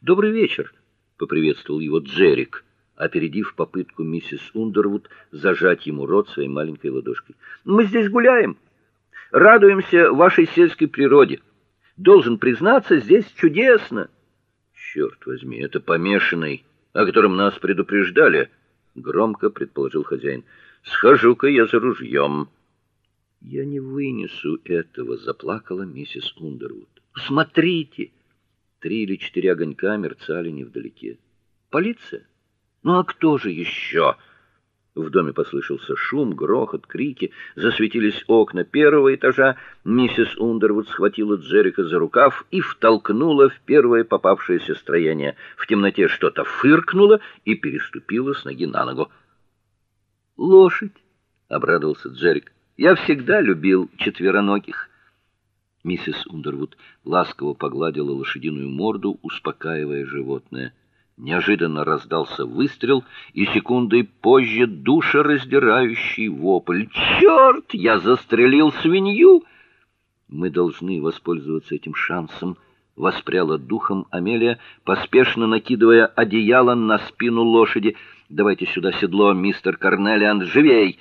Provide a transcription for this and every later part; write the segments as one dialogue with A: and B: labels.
A: "Добрый вечер", поприветствовал его Джерик, опередив попытку миссис Ундервуд зажать ему рот своей маленькой ладошкой. "Мы здесь гуляем, радуемся вашей сельской природе. Должен признаться, здесь чудесно".
B: «Черт возьми, это помешанный, о котором нас предупреждали, громко предположил хозяин. Схожу-ка я за ружьем».
A: Я не вынесу этого, заплакала миссис Ундервуд. Смотрите, три или четыре огонька мерцали невдалеке. Полиция? Ну а кто же еще? В доме послышался шум, грохот, крики, засветились окна первого этажа. Миссис Ундервуд схватила Джерика за рукав и втолкнула в первое попавшееся строение. В темноте что-то фыркнуло и переступило с ноги на ногу. Лошадь, обрадовался Джерик. Я всегда любил четвероногих. Миссис Ундервуд ласково погладила лошадиную морду, успокаивая животное. Неожиданно раздался выстрел, и секундой позже душераздирающий вопль: «Черт! Я застрелил свинью!" Мы должны воспользоваться этим шансом, воспряла духом Амелия, поспешно накидывая одеяло на спину лошади. Давайте сюда седло, мистер Карнелиан, живей!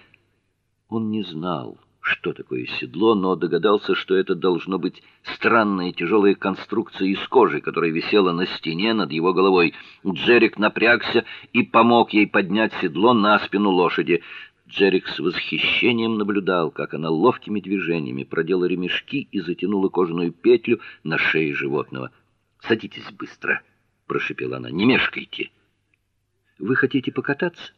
A: Он не знал, что такое седло, но догадался, что это должно быть странная тяжелая конструкция из кожи, которая висела на стене над его головой. Джерик напрягся и помог ей поднять седло на спину лошади. Джерик с восхищением наблюдал, как она ловкими движениями продела ремешки и затянула кожаную петлю на шее животного. "Садитесь быстро", прошипела она. "Не мешкайте". "Вы хотите покататься?"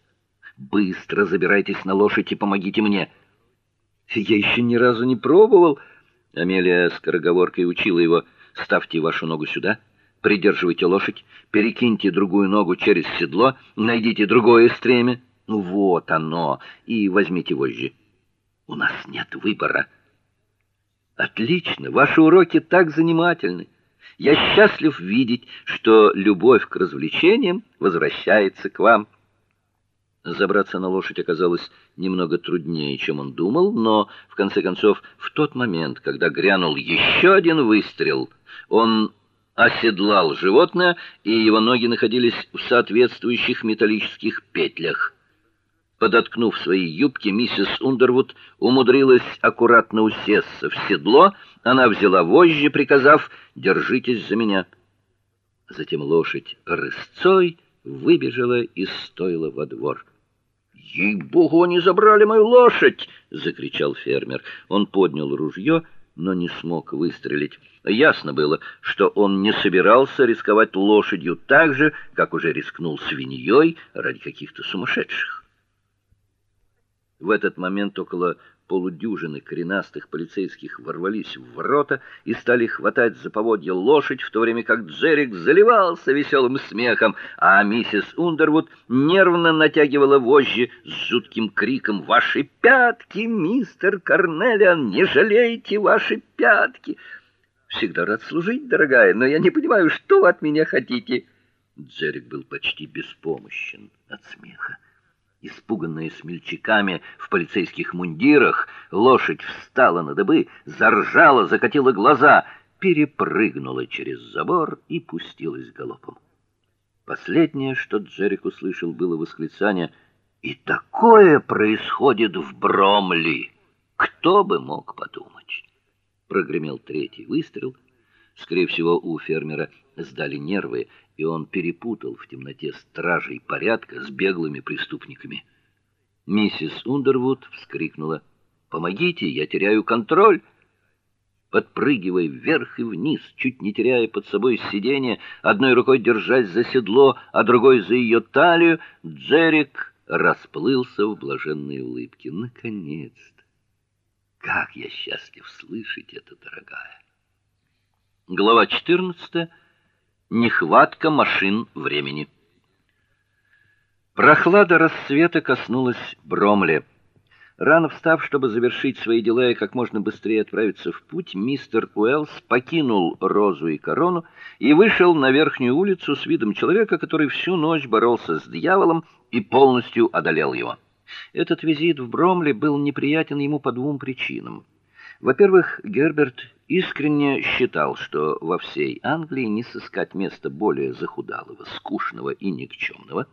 A: Быстро забирайтесь на лошадь и помогите мне. Я еще ни разу не пробовал. Амелия скороговоркой учила его: "Ставьте вашу ногу сюда, придерживайте лошадь, перекиньте другую ногу через седло, найдите другое стремя. Ну вот оно, и возьмите вожжи. У нас нет выбора". Отлично, ваши уроки так занимательны. Я счастлив видеть, что любовь к развлечениям возвращается к вам. Забраться на лошадь оказалось немного труднее, чем он думал, но в конце концов, в тот момент, когда грянул еще один выстрел, он оседлал животное, и его ноги находились в соответствующих металлических петлях. Подоткнув свои юбки, миссис Ундервуд умудрилась аккуратно усесться в седло. Она взяла вожжи, приказав: "Держитесь за меня". Затем лошадь рысцой выбежала из стойла во двор. "Ей-богу, они забрали мою лошадь!" закричал фермер. Он поднял ружье, но не смог выстрелить. Ясно было, что он не собирался рисковать лошадью так же, как уже рискнул свиньей ради каких-то сумасшедших. В этот момент около полудюжины коренастых полицейских ворвались в ворота и стали хватать за поводья лошадь, в то время как Джерик заливался веселым смехом, а миссис Ундервуд нервно натягивала вожжи с жутким криком: "Ваши пятки, мистер Карнелиан, не жалейте ваши пятки!" Всегда рад служить, дорогая, но я не понимаю, что вы от меня хотите. Джерик был почти беспомощен от смеха. Испуганная смельчаками в полицейских мундирах, лошадь встала на дыбы, заржала, закатила глаза, перепрыгнула через забор и пустилась галопом. Последнее, что Джерик услышал, было восклицание: "И такое происходит в Бромли! Кто бы мог подумать?" Прогремел третий выстрел. Скорее всего, у фермера сдали нервы, и он перепутал в темноте стражей порядка с беглыми преступниками. Миссис Ундервуд вскрикнула: "Помогите, я теряю контроль!" Подпрыгивая вверх и вниз, чуть не теряя под собой сиденье, одной рукой держась за седло, а другой за ее талию, Джерик расплылся в блаженной улыбке. Наконец-то. Как я счастлив слышать это, дорогая. Глава 14 Нехватка машин времени. Прохлада рассвета коснулась Бромли. Рано встав, чтобы завершить свои дела и как можно быстрее отправиться в путь, мистер Уэллс покинул Розу и Корону и вышел на верхнюю улицу с видом человека, который всю ночь боролся с дьяволом и полностью одолел его. Этот визит в Бромли был неприятен ему по двум причинам. Во-первых, Герберт искренне считал, что во всей Англии не сыскать места более захудалого, скучного и никчемного,